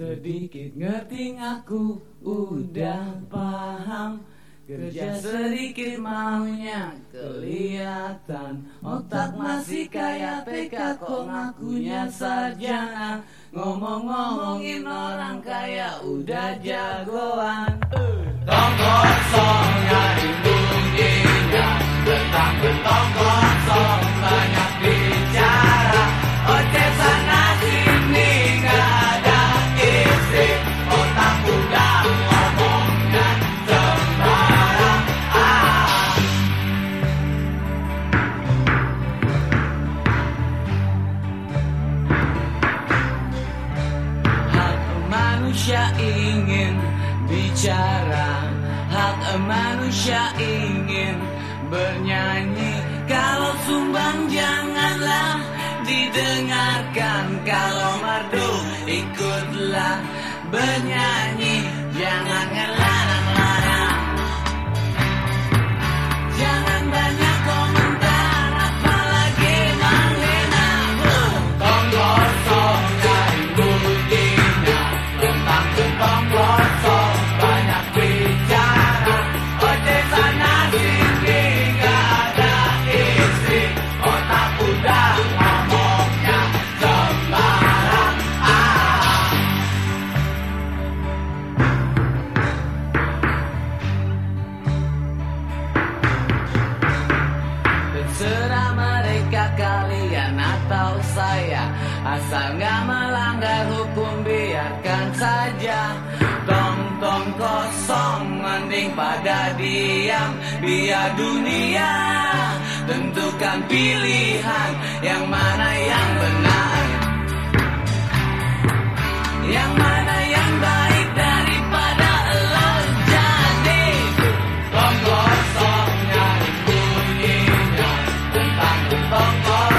Sedikit ngerti aku udah paham. Kerja sedikit maunya kelihatan. Otak masih kayak TK kok ngakunya sarjana. Ngomong-ngomongin orang kaya udah jagoan. Tong kosong nyari bunyinya Tentang betong kosong manusia ingin bernyanyi. Kalau sumbang janganlah didengarkan. Kalau merdu ikutlah bernyanyi Asal nggak melanggar hukum biarkan saja. Tong-tong kosong mending pada diam. Biar dunia tentukan pilihan. Yang mana yang benar? Yang mana yang baik daripada lo Jadi tong kosong Tentang tong